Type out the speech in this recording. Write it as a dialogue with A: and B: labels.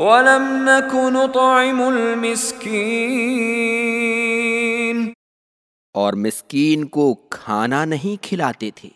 A: وَلَمْ نك نطعم الْمِسْكِينَ۔
B: اور مسکین کو کھانا نہیں کھلاتے تھے۔